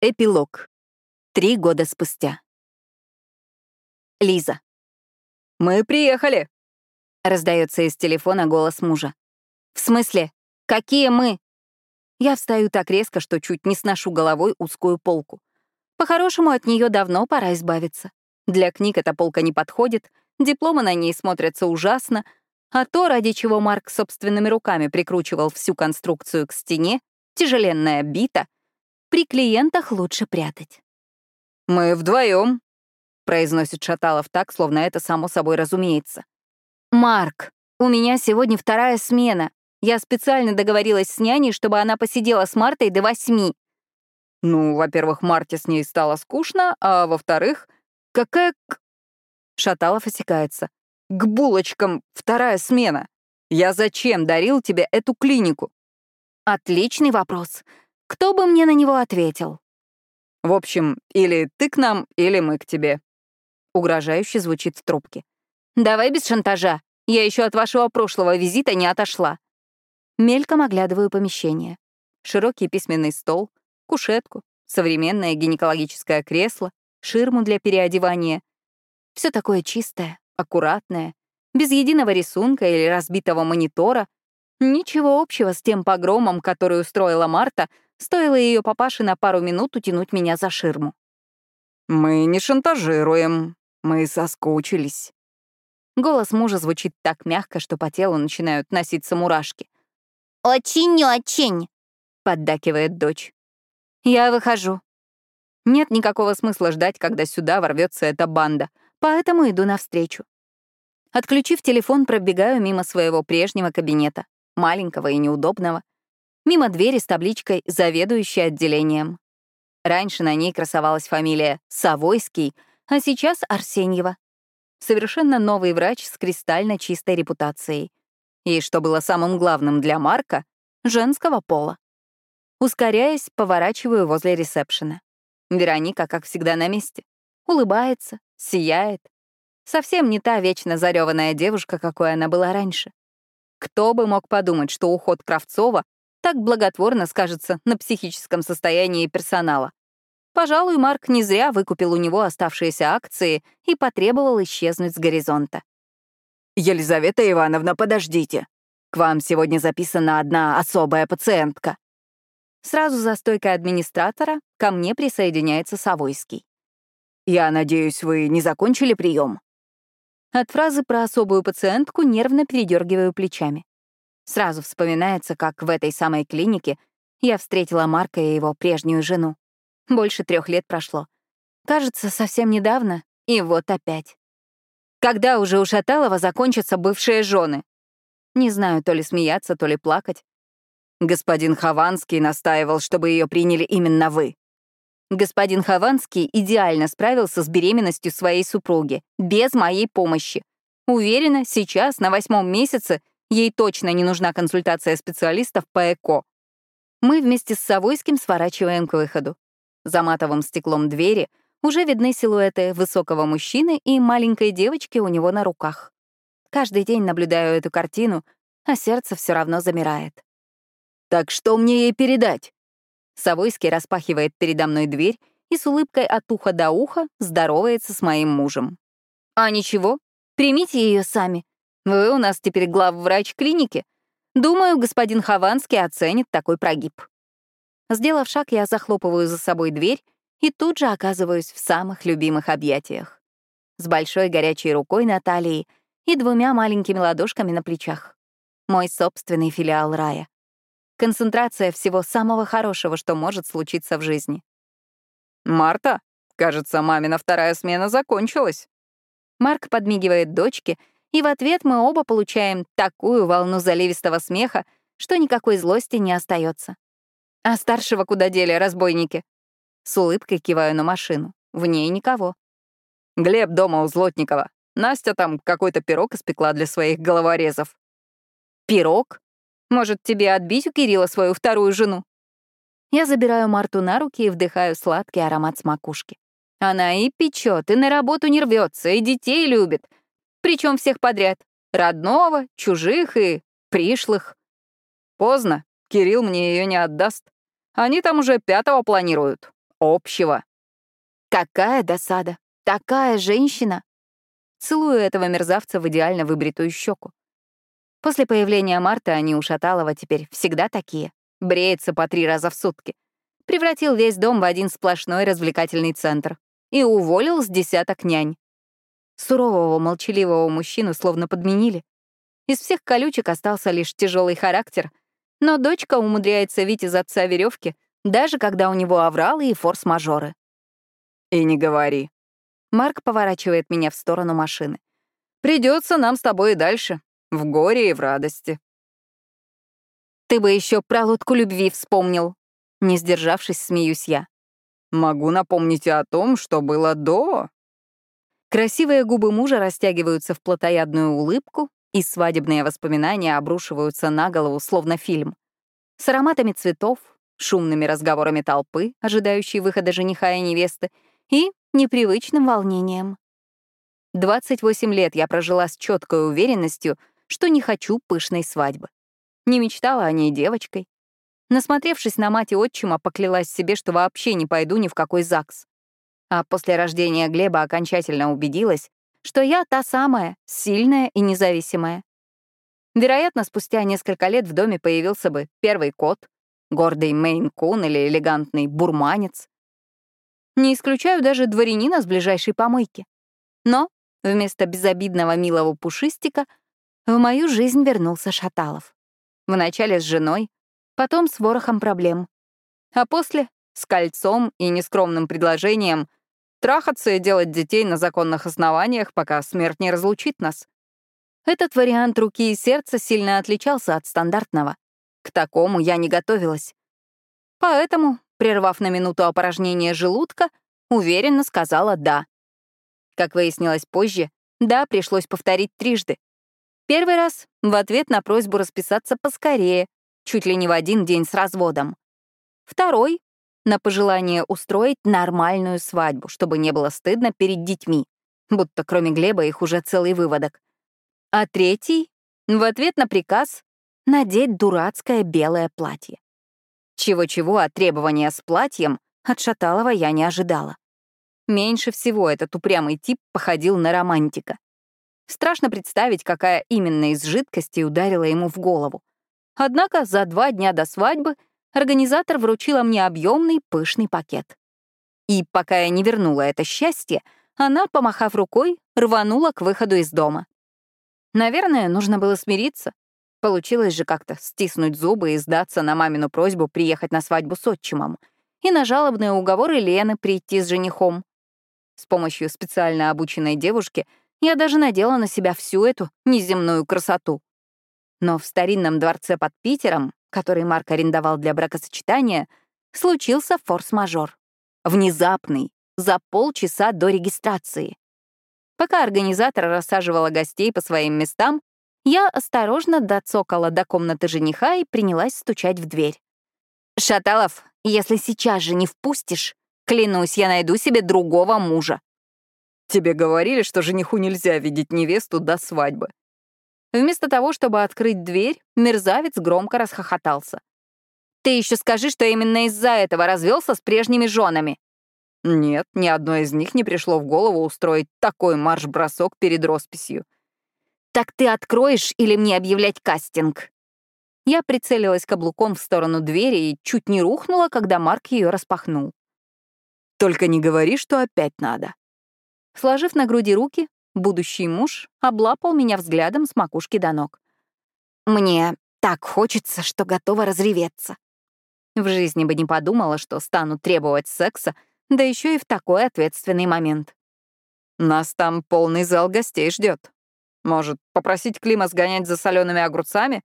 Эпилог. Три года спустя. Лиза. «Мы приехали!» — раздается из телефона голос мужа. «В смысле? Какие мы?» Я встаю так резко, что чуть не сношу головой узкую полку. По-хорошему, от нее давно пора избавиться. Для книг эта полка не подходит, дипломы на ней смотрятся ужасно, а то, ради чего Марк собственными руками прикручивал всю конструкцию к стене, тяжеленная бита — при клиентах лучше прятать. «Мы вдвоем, произносит Шаталов так, словно это само собой разумеется. «Марк, у меня сегодня вторая смена. Я специально договорилась с няней, чтобы она посидела с Мартой до восьми». «Ну, во-первых, Марте с ней стало скучно, а во-вторых, какая к...» Шаталов осекается. «К булочкам вторая смена. Я зачем дарил тебе эту клинику?» «Отличный вопрос. Кто бы мне на него ответил? В общем, или ты к нам, или мы к тебе. Угрожающе звучит в трубке. Давай без шантажа. Я еще от вашего прошлого визита не отошла. Мельком оглядываю помещение. Широкий письменный стол, кушетку, современное гинекологическое кресло, ширму для переодевания. Все такое чистое, аккуратное, без единого рисунка или разбитого монитора. Ничего общего с тем погромом, который устроила Марта — Стоило ее папаше на пару минут утянуть меня за ширму. «Мы не шантажируем. Мы соскучились». Голос мужа звучит так мягко, что по телу начинают носиться мурашки. «Очень-очень», — поддакивает дочь. «Я выхожу». Нет никакого смысла ждать, когда сюда ворвется эта банда, поэтому иду навстречу. Отключив телефон, пробегаю мимо своего прежнего кабинета, маленького и неудобного, мимо двери с табличкой «Заведующий отделением». Раньше на ней красовалась фамилия Савойский, а сейчас Арсеньева. Совершенно новый врач с кристально чистой репутацией. И, что было самым главным для Марка, женского пола. Ускоряясь, поворачиваю возле ресепшена. Вероника, как всегда, на месте. Улыбается, сияет. Совсем не та вечно зареванная девушка, какой она была раньше. Кто бы мог подумать, что уход Кравцова так благотворно скажется на психическом состоянии персонала. Пожалуй, Марк не зря выкупил у него оставшиеся акции и потребовал исчезнуть с горизонта. «Елизавета Ивановна, подождите. К вам сегодня записана одна особая пациентка». Сразу за стойкой администратора ко мне присоединяется Савойский. «Я надеюсь, вы не закончили прием?» От фразы про особую пациентку нервно передергиваю плечами. Сразу вспоминается, как в этой самой клинике я встретила Марка и его прежнюю жену. Больше трех лет прошло. Кажется, совсем недавно, и вот опять. Когда уже у Шаталова закончатся бывшие жены? Не знаю, то ли смеяться, то ли плакать. Господин Хованский настаивал, чтобы ее приняли именно вы. Господин Хованский идеально справился с беременностью своей супруги, без моей помощи. Уверена, сейчас, на восьмом месяце, Ей точно не нужна консультация специалистов по ЭКО. Мы вместе с Савойским сворачиваем к выходу. За матовым стеклом двери уже видны силуэты высокого мужчины и маленькой девочки у него на руках. Каждый день наблюдаю эту картину, а сердце все равно замирает. «Так что мне ей передать?» Савойский распахивает передо мной дверь и с улыбкой от уха до уха здоровается с моим мужем. «А ничего, примите ее сами. Вы у нас теперь главврач клиники. Думаю, господин Хованский оценит такой прогиб. Сделав шаг, я захлопываю за собой дверь и тут же оказываюсь в самых любимых объятиях. С большой горячей рукой на талии и двумя маленькими ладошками на плечах. Мой собственный филиал рая. Концентрация всего самого хорошего, что может случиться в жизни. «Марта, кажется, мамина вторая смена закончилась». Марк подмигивает дочке — и в ответ мы оба получаем такую волну заливистого смеха, что никакой злости не остается. А старшего куда дели разбойники? С улыбкой киваю на машину. В ней никого. Глеб дома у Злотникова. Настя там какой-то пирог испекла для своих головорезов. Пирог? Может, тебе отбить у Кирилла свою вторую жену? Я забираю Марту на руки и вдыхаю сладкий аромат с макушки. Она и печет, и на работу не рвется, и детей любит, причем всех подряд. Родного, чужих и пришлых. Поздно. Кирилл мне ее не отдаст. Они там уже пятого планируют. общего. Какая досада! Такая женщина! Целую этого мерзавца в идеально выбритую щеку. После появления Марты они у Шаталова теперь всегда такие. Бреется по три раза в сутки. Превратил весь дом в один сплошной развлекательный центр. И уволил с десяток нянь. Сурового, молчаливого мужчину словно подменили. Из всех колючек остался лишь тяжелый характер, но дочка умудряется вить из отца веревки, даже когда у него авралы и форс-мажоры. И не говори. Марк поворачивает меня в сторону машины. Придется нам с тобой и дальше, в горе и в радости. Ты бы еще про лодку любви вспомнил. Не сдержавшись, смеюсь я. Могу напомнить о том, что было до. Красивые губы мужа растягиваются в плотоядную улыбку, и свадебные воспоминания обрушиваются на голову, словно фильм. С ароматами цветов, шумными разговорами толпы, ожидающей выхода жениха и невесты, и непривычным волнением. 28 лет я прожила с четкой уверенностью, что не хочу пышной свадьбы. Не мечтала о ней девочкой. Насмотревшись на мать и отчима, поклялась себе, что вообще не пойду ни в какой ЗАГС. А после рождения Глеба окончательно убедилась, что я та самая, сильная и независимая. Вероятно, спустя несколько лет в доме появился бы первый кот, гордый мейн-кун или элегантный бурманец. Не исключаю даже дворянина с ближайшей помойки. Но вместо безобидного милого пушистика в мою жизнь вернулся Шаталов. Вначале с женой, потом с ворохом проблем. А после — с кольцом и нескромным предложением трахаться и делать детей на законных основаниях, пока смерть не разлучит нас. Этот вариант руки и сердца сильно отличался от стандартного. К такому я не готовилась. Поэтому, прервав на минуту опорожнение желудка, уверенно сказала «да». Как выяснилось позже, «да» пришлось повторить трижды. Первый раз — в ответ на просьбу расписаться поскорее, чуть ли не в один день с разводом. Второй — на пожелание устроить нормальную свадьбу, чтобы не было стыдно перед детьми, будто кроме Глеба их уже целый выводок. А третий — в ответ на приказ надеть дурацкое белое платье. Чего-чего, а требования с платьем от Шаталова я не ожидала. Меньше всего этот упрямый тип походил на романтика. Страшно представить, какая именно из жидкостей ударила ему в голову. Однако за два дня до свадьбы организатор вручила мне объемный пышный пакет. И пока я не вернула это счастье, она, помахав рукой, рванула к выходу из дома. Наверное, нужно было смириться, Получилось же как-то стиснуть зубы и сдаться на мамину просьбу приехать на свадьбу с отчимом и на жалобные уговоры Лены прийти с женихом. С помощью специально обученной девушки я даже надела на себя всю эту неземную красоту. Но в старинном дворце под Питером, который Марк арендовал для бракосочетания, случился форс-мажор. Внезапный, за полчаса до регистрации. Пока организатор рассаживала гостей по своим местам, я осторожно доцокала до комнаты жениха и принялась стучать в дверь. «Шаталов, если сейчас же не впустишь, клянусь, я найду себе другого мужа». «Тебе говорили, что жениху нельзя видеть невесту до свадьбы». Вместо того, чтобы открыть дверь, мерзавец громко расхохотался. «Ты еще скажи, что именно из-за этого развелся с прежними женами». Нет, ни одной из них не пришло в голову устроить такой марш-бросок перед росписью. «Так ты откроешь или мне объявлять кастинг?» Я прицелилась каблуком в сторону двери и чуть не рухнула, когда Марк ее распахнул. «Только не говори, что опять надо». Сложив на груди руки, будущий муж облапал меня взглядом с макушки до ног. «Мне так хочется, что готова разреветься». В жизни бы не подумала, что стану требовать секса, да еще и в такой ответственный момент. «Нас там полный зал гостей ждет. Может, попросить Клима сгонять за солеными огурцами?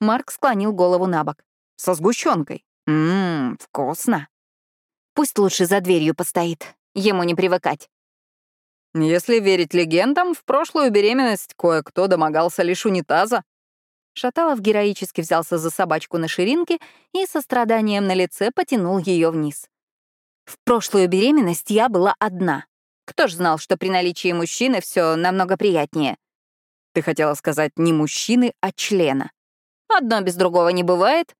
Марк склонил голову на бок. Со сгущенкой. Ммм, вкусно. Пусть лучше за дверью постоит. Ему не привыкать. Если верить легендам, в прошлую беременность кое-кто домогался лишь унитаза. Шаталов героически взялся за собачку на ширинке и со страданием на лице потянул ее вниз. В прошлую беременность я была одна. Кто ж знал, что при наличии мужчины все намного приятнее? Ты хотела сказать не мужчины, а члена. Одно без другого не бывает.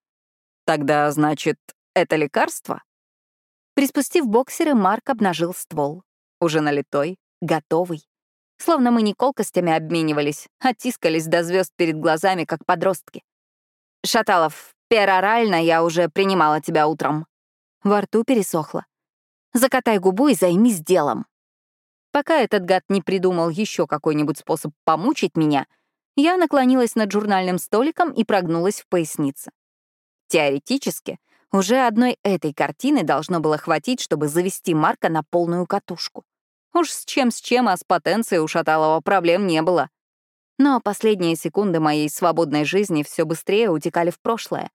Тогда, значит, это лекарство? Приспустив боксеры, Марк обнажил ствол. Уже налитой, готовый. Словно мы не колкостями обменивались, а тискались до звезд перед глазами, как подростки. «Шаталов, перорально я уже принимала тебя утром». Во рту пересохло. «Закатай губу и займись делом». Пока этот гад не придумал еще какой-нибудь способ помучить меня, я наклонилась над журнальным столиком и прогнулась в пояснице. Теоретически, уже одной этой картины должно было хватить, чтобы завести Марка на полную катушку. Уж с чем с чем, а с потенцией у Шаталова проблем не было. Но последние секунды моей свободной жизни все быстрее утекали в прошлое.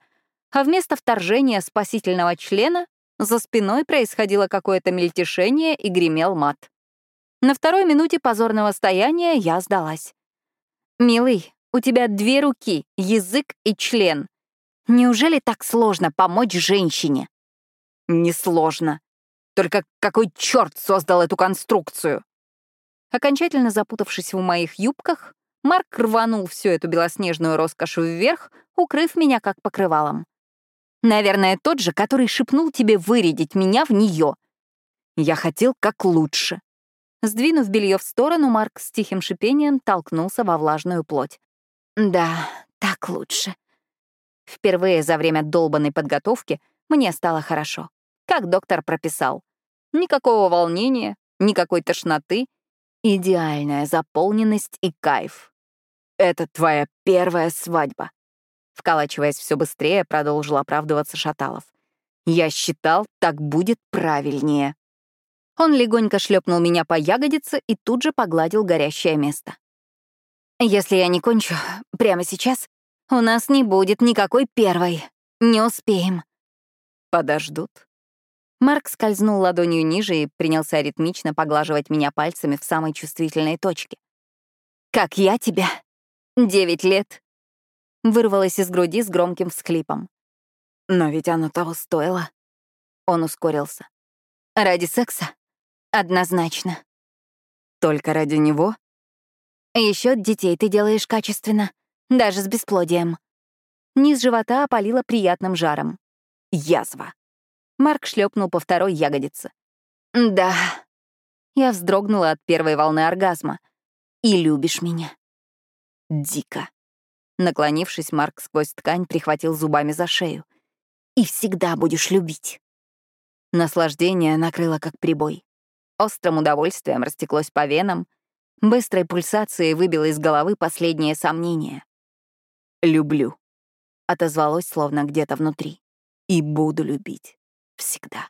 А вместо вторжения спасительного члена за спиной происходило какое-то мельтешение и гремел мат. На второй минуте позорного стояния я сдалась. «Милый, у тебя две руки, язык и член. Неужели так сложно помочь женщине?» «Несложно. Только какой черт создал эту конструкцию?» Окончательно запутавшись в моих юбках, Марк рванул всю эту белоснежную роскошь вверх, укрыв меня как покрывалом. «Наверное, тот же, который шепнул тебе вырядить меня в нее. Я хотел как лучше». Сдвинув белье в сторону, Марк с тихим шипением толкнулся во влажную плоть. «Да, так лучше». Впервые за время долбанной подготовки мне стало хорошо. Как доктор прописал. Никакого волнения, никакой тошноты, идеальная заполненность и кайф. «Это твоя первая свадьба», — вколачиваясь все быстрее, продолжил оправдываться Шаталов. «Я считал, так будет правильнее». Он легонько шлепнул меня по ягодице и тут же погладил горящее место. «Если я не кончу прямо сейчас, у нас не будет никакой первой. Не успеем». «Подождут». Марк скользнул ладонью ниже и принялся ритмично поглаживать меня пальцами в самой чувствительной точке. «Как я тебя? Девять лет». Вырвалась из груди с громким всхлипом. «Но ведь оно того стоило». Он ускорился. «Ради секса?» Однозначно. Только ради него? Еще детей ты делаешь качественно, даже с бесплодием. Низ живота опалило приятным жаром. Язва. Марк шлепнул по второй ягодице. Да. Я вздрогнула от первой волны оргазма. И любишь меня. Дико. Наклонившись, Марк сквозь ткань прихватил зубами за шею. И всегда будешь любить. Наслаждение накрыло как прибой острым удовольствием растеклось по венам, быстрой пульсацией выбило из головы последнее сомнение. «Люблю», — отозвалось словно где-то внутри. «И буду любить. Всегда».